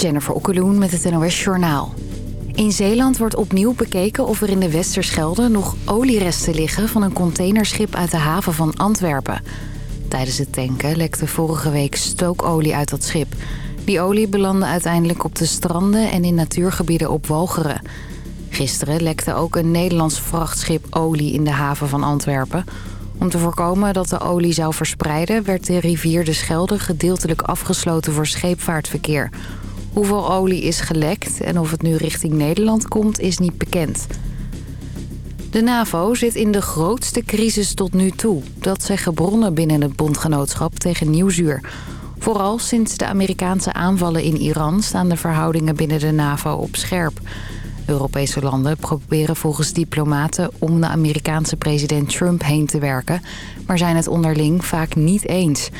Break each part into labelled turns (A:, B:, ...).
A: Jennifer Okkeloen met het NOS Journaal. In Zeeland wordt opnieuw bekeken of er in de Westerschelde nog olieresten liggen... van een containerschip uit de haven van Antwerpen. Tijdens het tanken lekte vorige week stookolie uit dat schip. Die olie belandde uiteindelijk op de stranden en in natuurgebieden op Walcheren. Gisteren lekte ook een Nederlands vrachtschip olie in de haven van Antwerpen... Om te voorkomen dat de olie zou verspreiden... werd de rivier de Schelde gedeeltelijk afgesloten voor scheepvaartverkeer. Hoeveel olie is gelekt en of het nu richting Nederland komt is niet bekend. De NAVO zit in de grootste crisis tot nu toe. Dat zeggen bronnen binnen het bondgenootschap tegen Nieuwsuur. Vooral sinds de Amerikaanse aanvallen in Iran... staan de verhoudingen binnen de NAVO op scherp... Europese landen proberen volgens diplomaten om de Amerikaanse president Trump heen te werken... maar zijn het onderling vaak niet eens.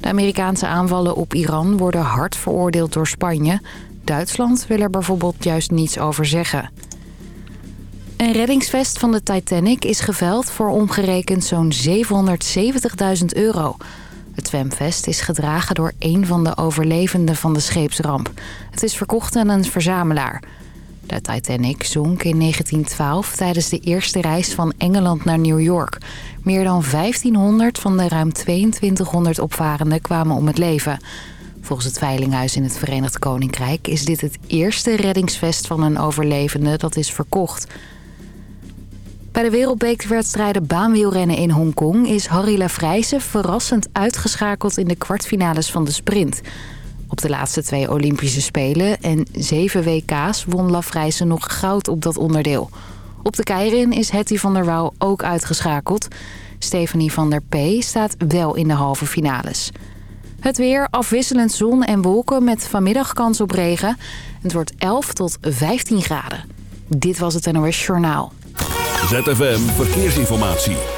A: De Amerikaanse aanvallen op Iran worden hard veroordeeld door Spanje. Duitsland wil er bijvoorbeeld juist niets over zeggen. Een reddingsvest van de Titanic is geveld voor omgerekend zo'n 770.000 euro. Het zwemvest is gedragen door een van de overlevenden van de scheepsramp. Het is verkocht aan een verzamelaar... De Titanic zonk in 1912 tijdens de eerste reis van Engeland naar New York. Meer dan 1500 van de ruim 2200 opvarenden kwamen om het leven. Volgens het Veilinghuis in het Verenigd Koninkrijk... is dit het eerste reddingsvest van een overlevende dat is verkocht. Bij de wereldbekerwedstrijden baanwielrennen in Hongkong... is Harry Lafrijse verrassend uitgeschakeld in de kwartfinales van de sprint... Op de laatste twee Olympische Spelen en zeven WK's won Lafrijse nog goud op dat onderdeel. Op de keirin is Hetty van der Wouw ook uitgeschakeld. Stephanie van der P staat wel in de halve finales. Het weer, afwisselend zon en wolken met vanmiddag kans op regen. Het wordt 11 tot 15 graden. Dit was het NOS Journaal.
B: ZFM Verkeersinformatie.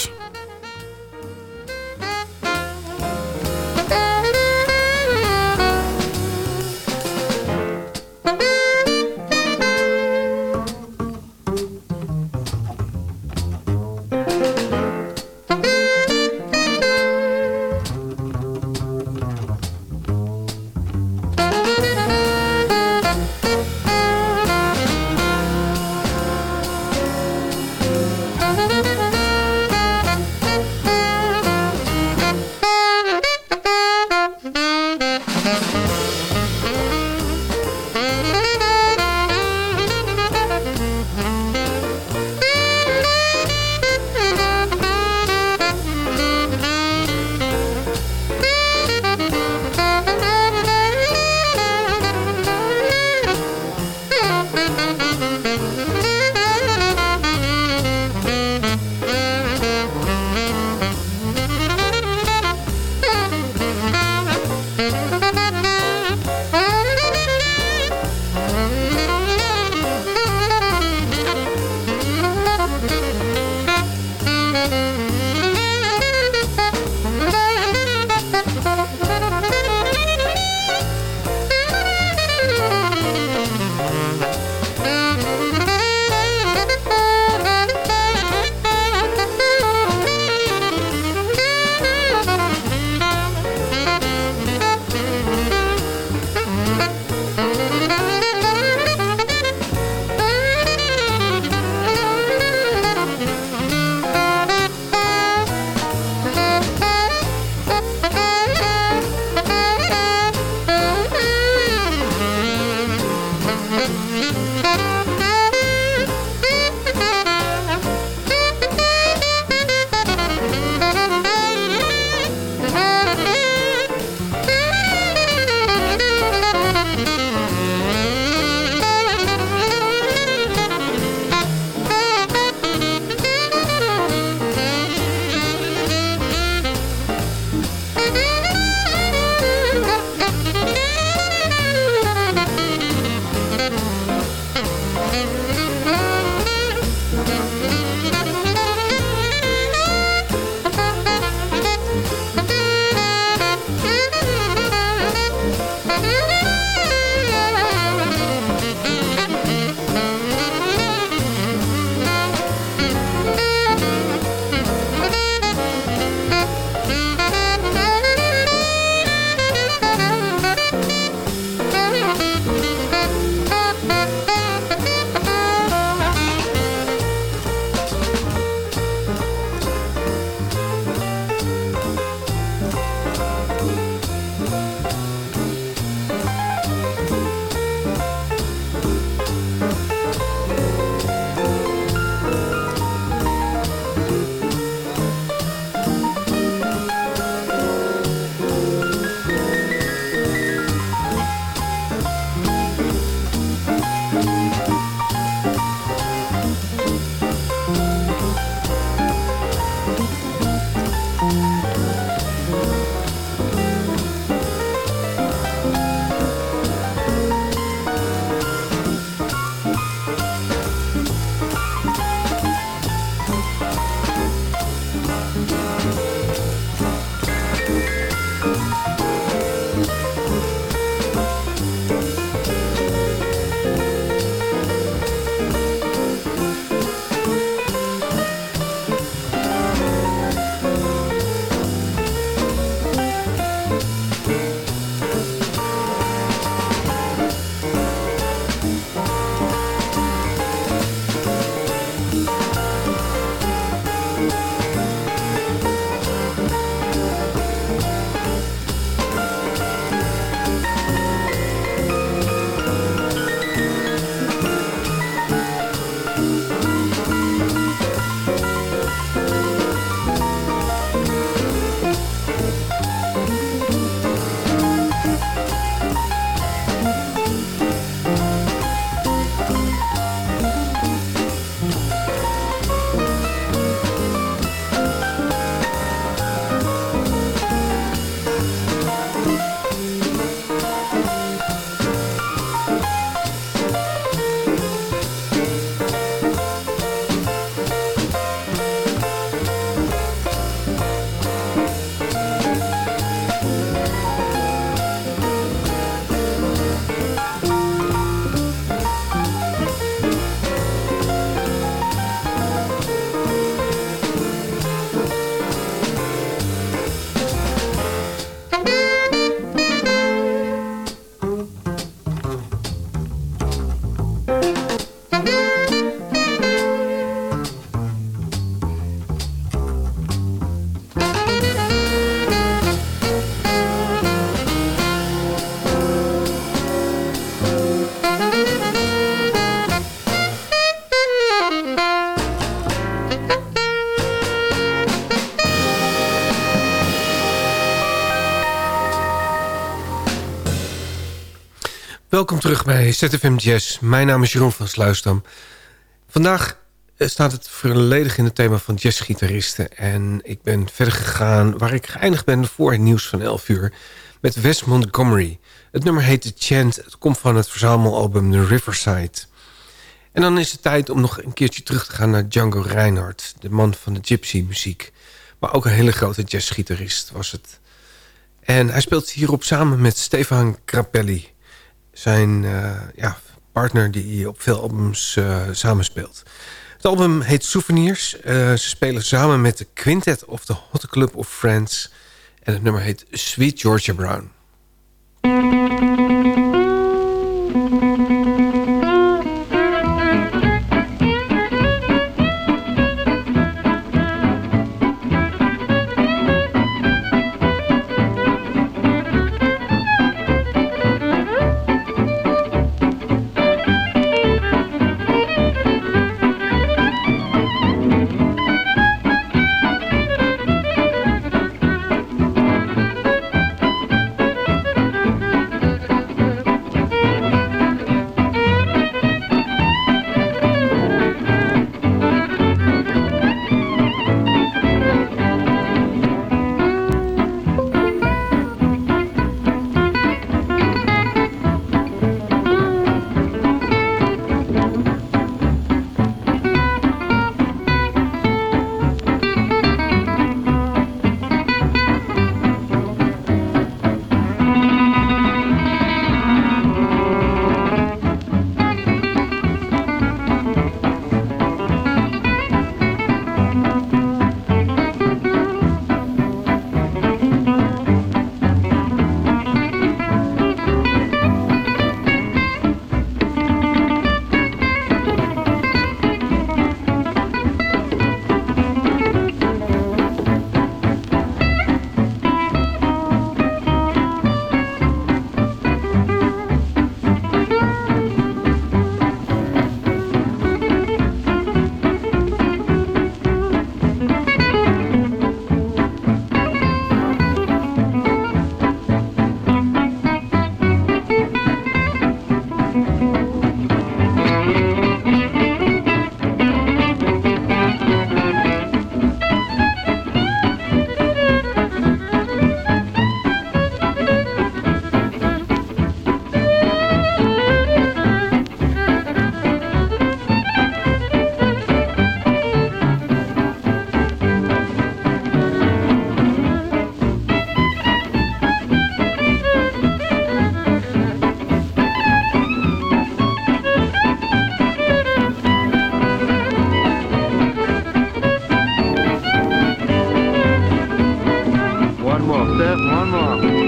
C: Welkom terug bij ZFM Jazz. Mijn naam is Jeroen van Sluisdam. Vandaag eh, staat het volledig in het thema van jazzgitaristen. En ik ben verder gegaan waar ik geëindigd ben voor het nieuws van 11 uur... met Wes Montgomery. Het nummer heet The Chant. Het komt van het verzamelalbum The Riverside. En dan is het tijd om nog een keertje terug te gaan naar Django Reinhardt... de man van de gypsy-muziek. Maar ook een hele grote jazzgitarist was het. En hij speelt hierop samen met Stefan Grappelli zijn uh, ja, partner die op veel albums uh, samenspeelt. Het album heet Souvenirs. Uh, ze spelen samen met de Quintet of the Hot Club of Friends. En het nummer heet Sweet Georgia Brown. Come on.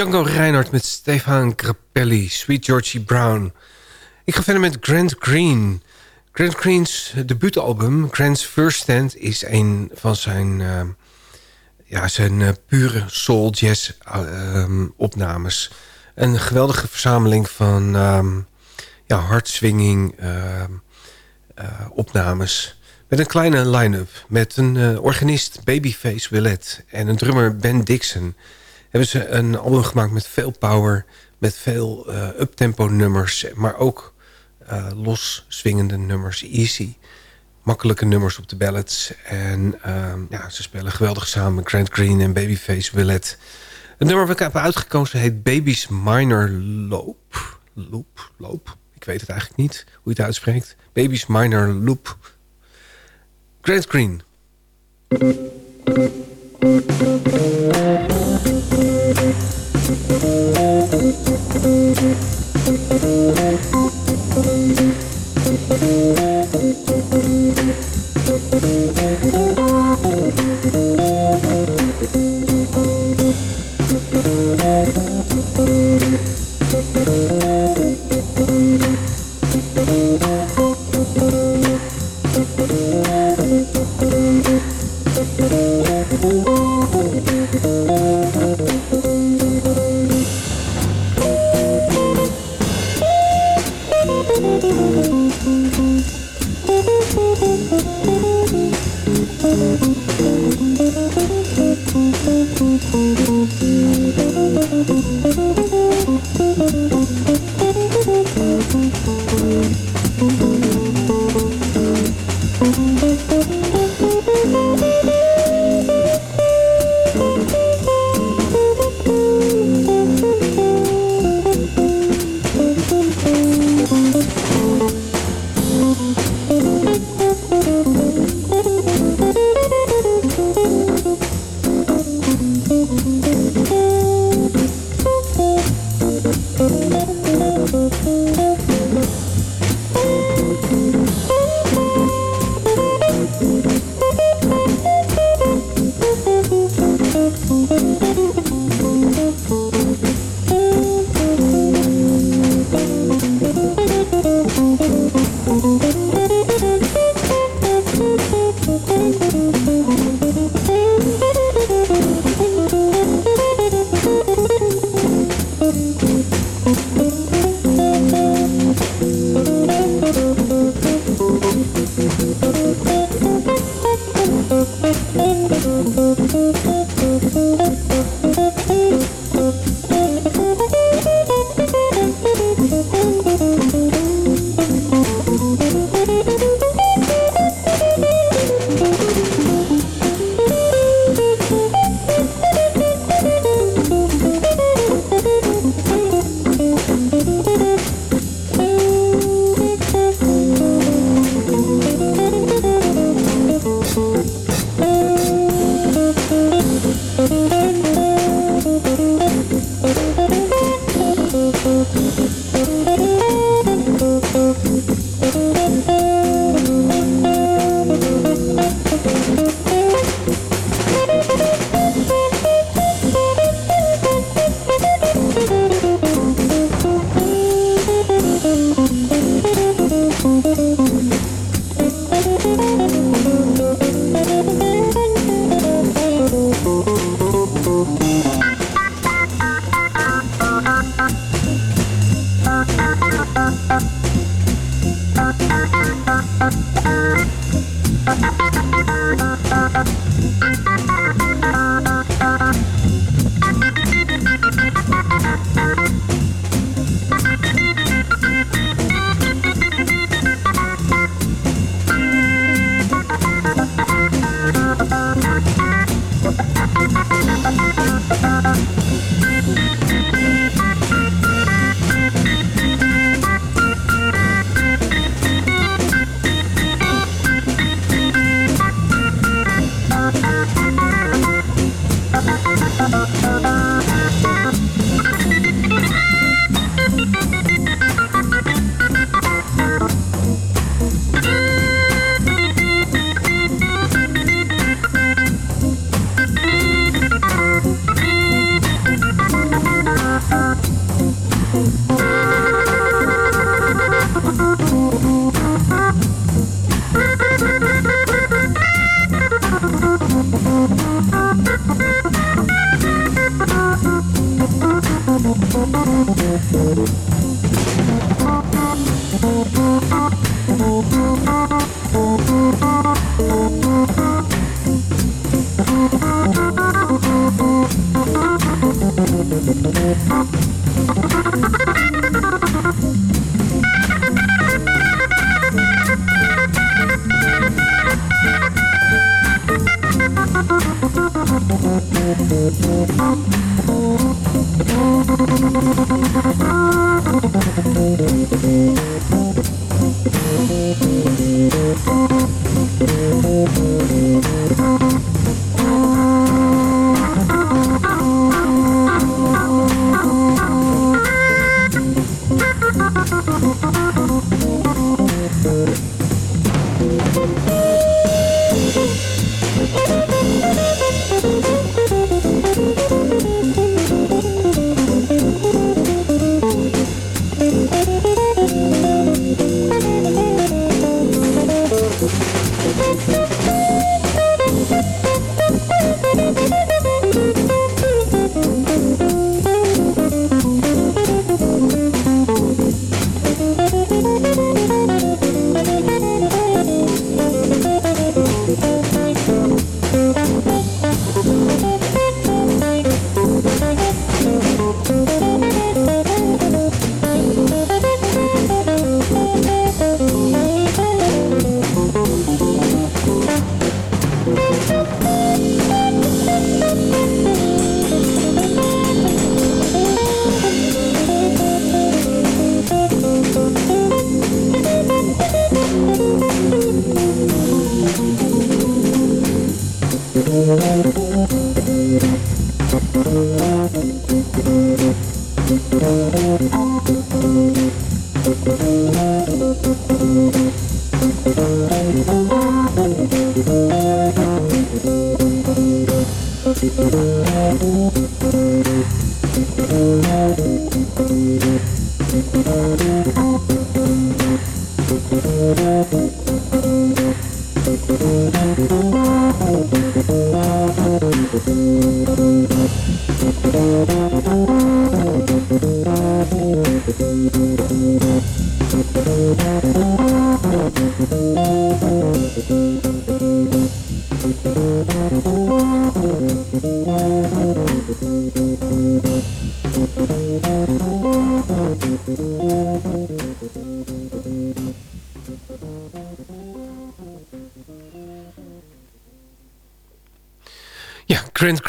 C: Django Reinhardt met Stefan Grappelli, Sweet Georgie Brown. Ik ga verder met Grant Green. Grant Green's debuutalbum, Grant's First Stand... is een van zijn, uh, ja, zijn uh, pure soul jazz uh, opnames. Een geweldige verzameling van um, ja, hardswinging ehm, opnames... Met een kleine line-up. Met een organist Babyface Willette. En een drummer Ben Dixon hebben ze een album gemaakt met veel power, met veel uh, uptempo nummers, maar ook uh, los swingende nummers, easy. Makkelijke nummers op de ballads. En uh, ja, ze spelen geweldig samen, Grant Green en Babyface Willette. Het nummer wat ik heb uitgekozen heet Baby's Minor Loop. Loop, loop. Ik weet het eigenlijk niet hoe je het uitspreekt. Baby's Minor Loop. Grant Green. Thank you.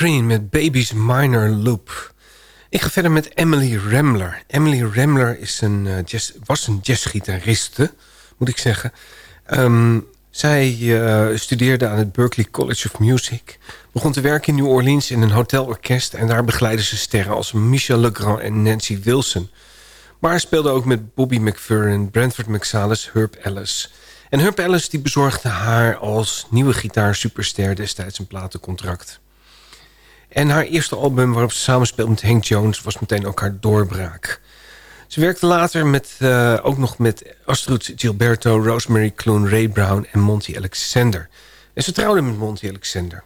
C: Green met Baby's Minor Loop. Ik ga verder met Emily Rambler. Emily Rambler is een, jazz, was een jazzgitariste, moet ik zeggen. Um, zij uh, studeerde aan het Berklee College of Music. Begon te werken in New Orleans in een hotelorkest... en daar begeleidde ze sterren als Michel Legrand en Nancy Wilson. Maar speelde ook met Bobby McFerrin, Brentford Marsalis, Herb Ellis... En Herb Ellis die bezorgde haar als nieuwe gitaarsuperster destijds een platencontract. En haar eerste album waarop ze samenspeelde met Hank Jones... was meteen ook haar doorbraak. Ze werkte later met, uh, ook nog met Astrid Gilberto, Rosemary Clooney, Ray Brown en Monty Alexander. En ze trouwde met Monty Alexander.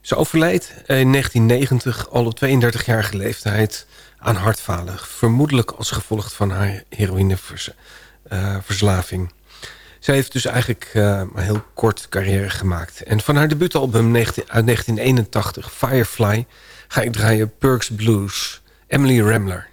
C: Ze overleed in 1990, al op 32-jarige leeftijd, aan hartfalen. Vermoedelijk als gevolg van haar heroïneverslaving. Zij heeft dus eigenlijk uh, een heel kort carrière gemaakt. En van haar debuutalbum 19, uit 1981, Firefly... ga ik draaien Perks Blues, Emily Rambler.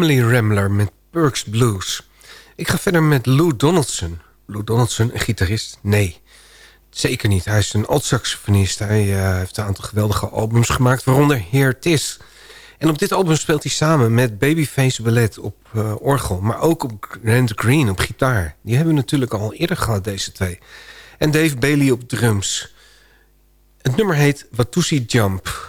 C: Emily Rambler met Perks Blues. Ik ga verder met Lou Donaldson. Lou Donaldson, een gitarist? Nee, zeker niet. Hij is een alt-saxofonist. Hij uh, heeft een aantal geweldige albums gemaakt, waaronder Here Tis. En op dit album speelt hij samen met Babyface Ballet op uh, orgel... maar ook op Grant Green op gitaar. Die hebben we natuurlijk al eerder gehad, deze twee. En Dave Bailey op drums. Het nummer heet Watusi Jump...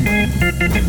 C: Thank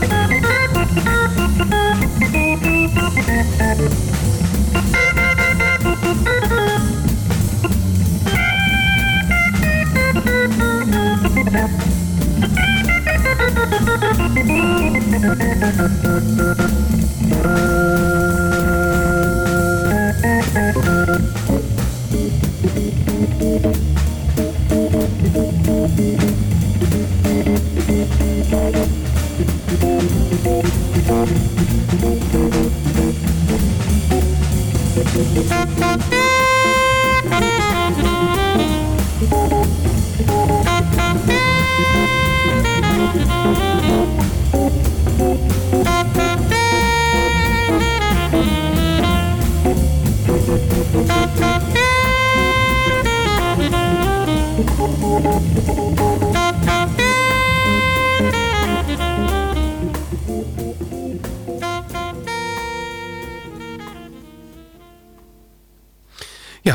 C: Ja,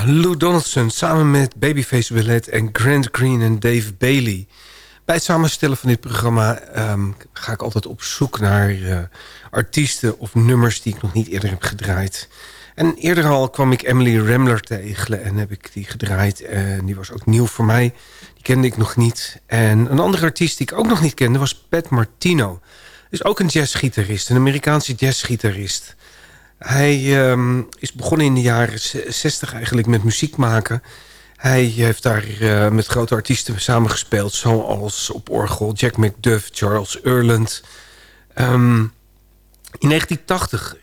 C: Lou Donaldson samen met Babyface Willet en Grant Green en Dave Bailey. Bij het samenstellen van dit programma ehm, ga ik altijd op zoek naar uh, artiesten of nummers die ik nog niet eerder heb gedraaid. En eerder al kwam ik Emily Remler tegen en heb ik die gedraaid. En die was ook nieuw voor mij. Die kende ik nog niet. En een andere artiest die ik ook nog niet kende was Pat Martino. Is ook een jazzgitarist, een Amerikaanse jazzgitarist. Hij um, is begonnen in de jaren 60 eigenlijk met muziek maken. Hij heeft daar uh, met grote artiesten samengespeeld... zoals op orgel Jack McDuff, Charles Erland. Um, in 1980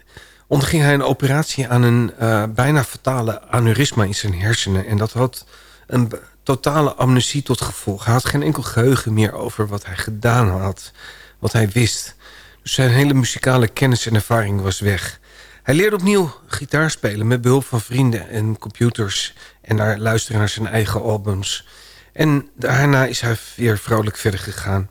C: onderging hij een operatie aan een uh, bijna fatale aneurysma in zijn hersenen. En dat had een totale amnesie tot gevolg. Hij had geen enkel geheugen meer over wat hij gedaan had, wat hij wist. Dus zijn hele muzikale kennis en ervaring was weg... Hij leerde opnieuw gitaar spelen met behulp van vrienden en computers... en naar luisteren naar zijn eigen albums. En daarna is hij weer vrolijk verder gegaan.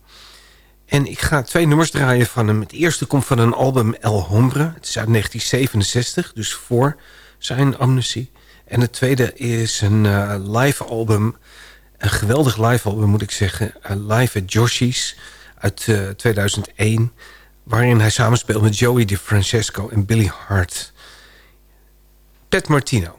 C: En ik ga twee nummers draaien van hem. Het eerste komt van een album El Hombre. Het is uit 1967, dus voor zijn amnesie. En het tweede is een uh, live album. Een geweldig live album moet ik zeggen. Uh, live at Joshi's uit uh, 2001 waarin hij samenspeelt met Joey DeFrancesco en Billy Hart. Pat Martino.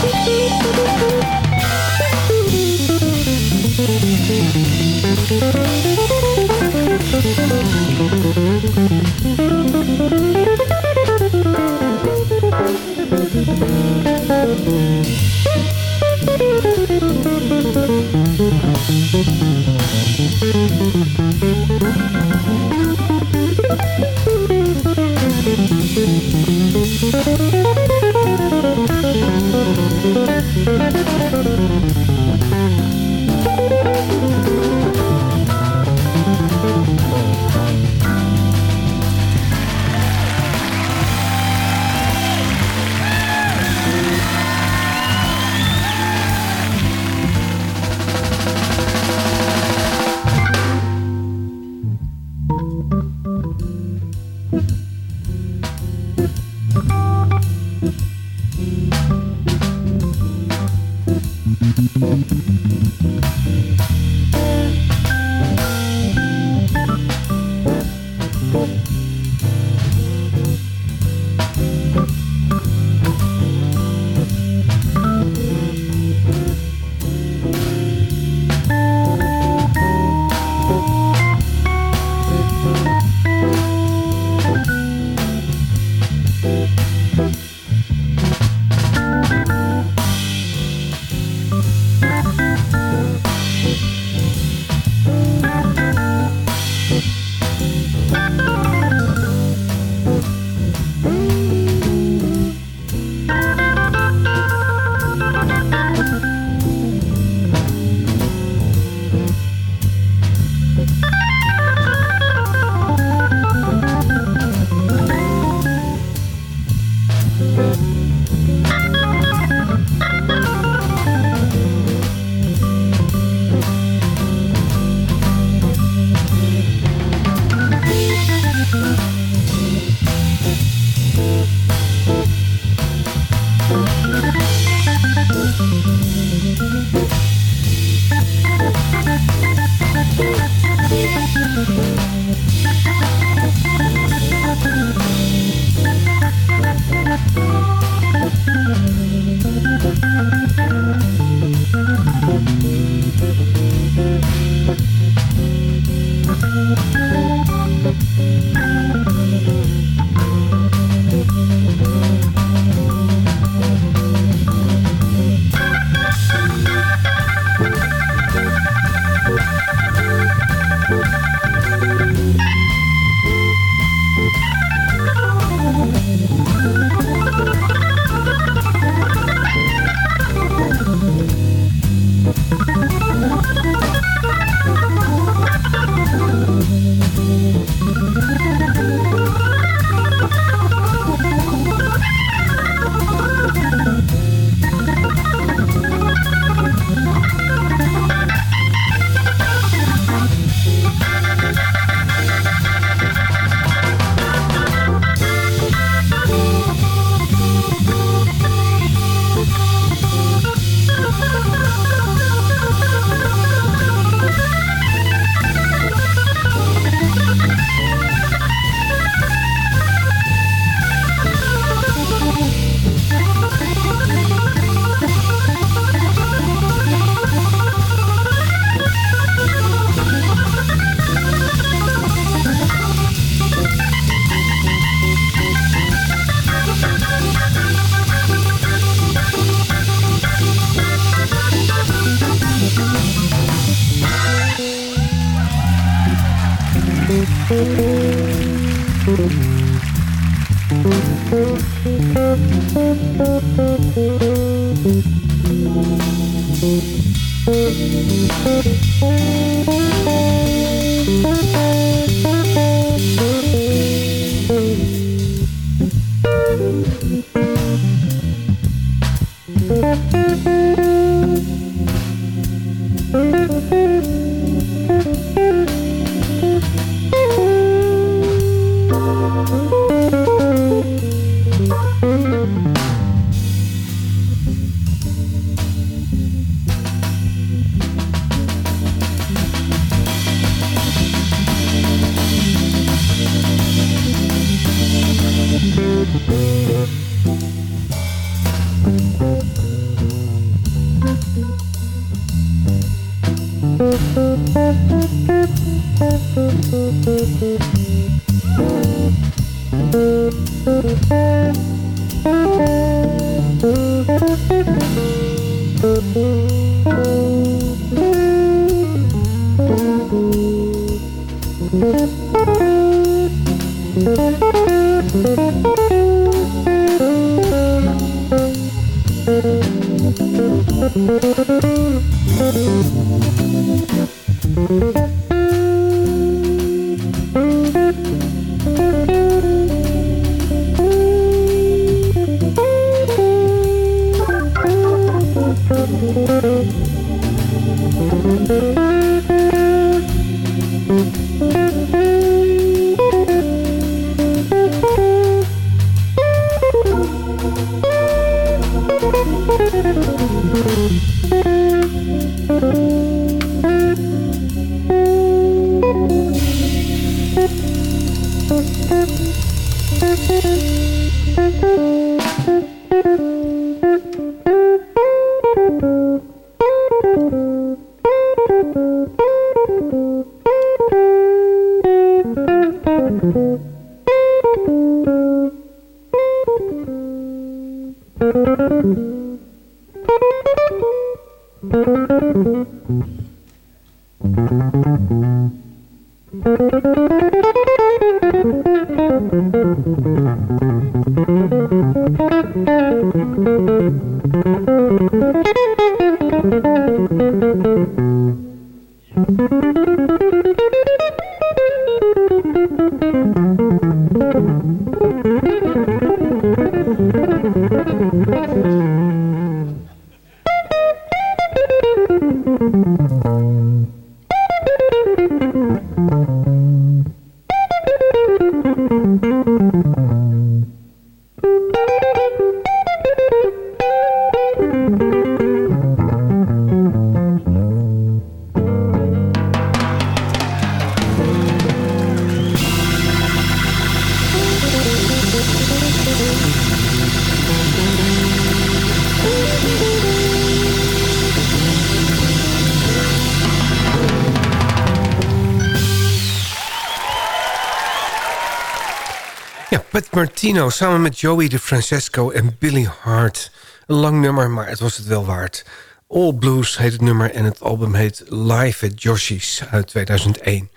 C: Martino samen met Joey de Francesco en Billy Hart. Een lang nummer, maar het was het wel waard. All Blues heet het nummer en het album heet Live at Joshi's uit 2001.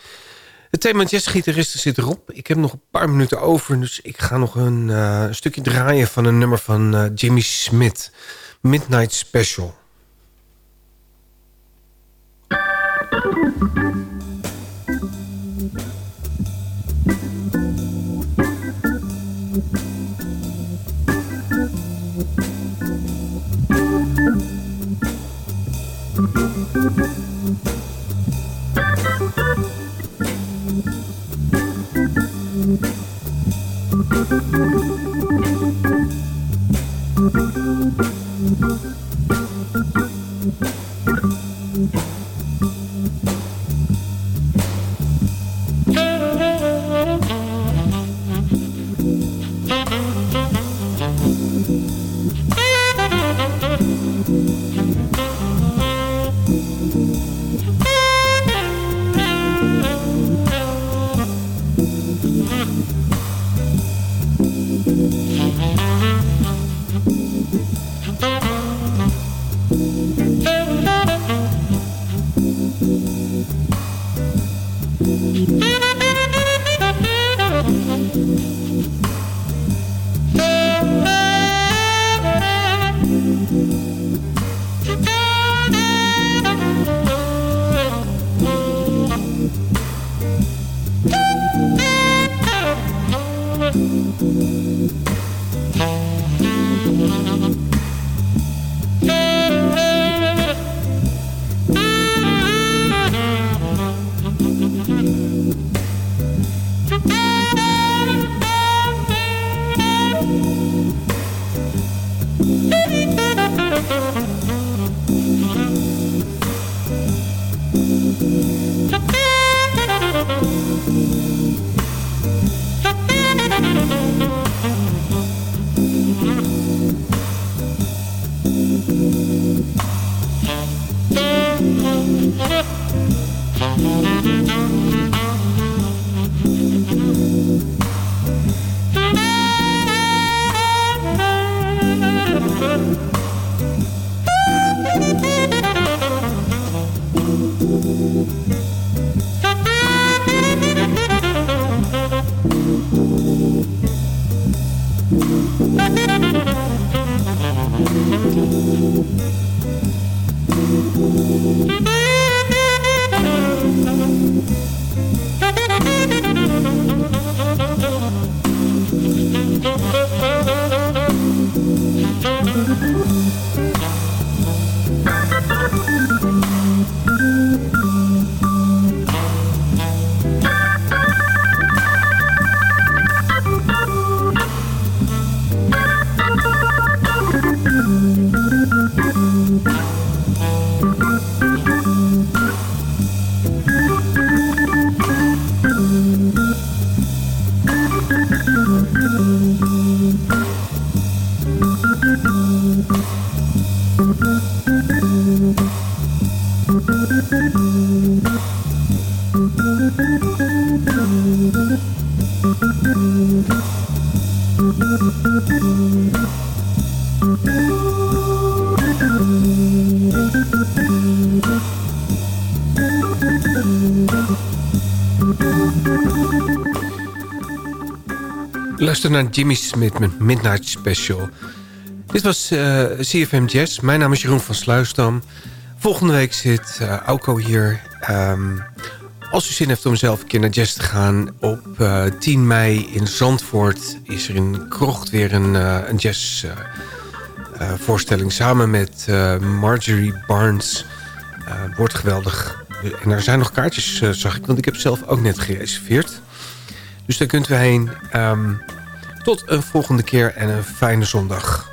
C: Het thema jazzgitaristen zit erop. Ik heb nog een paar minuten over, dus ik ga nog een uh, stukje draaien... van een nummer van uh, Jimmy Smith, Midnight Special. Luister naar Jimmy Smith met Midnight Special. Dit was eh, CFM Jazz. Mijn naam is Jeroen van Sluisdam. Volgende week zit uh, Auko hier. Um, als u zin heeft om zelf een keer naar jazz te gaan... op uh, eh, 10 mei in Zandvoort is er in Krocht weer een, een jazzvoorstelling... samen met Marjorie Barnes. wordt geweldig. En er zijn nog kaartjes, zag ik, want ik heb zelf ook net gereserveerd. Dus daar kunt u heen. Um, tot een volgende keer en een fijne zondag.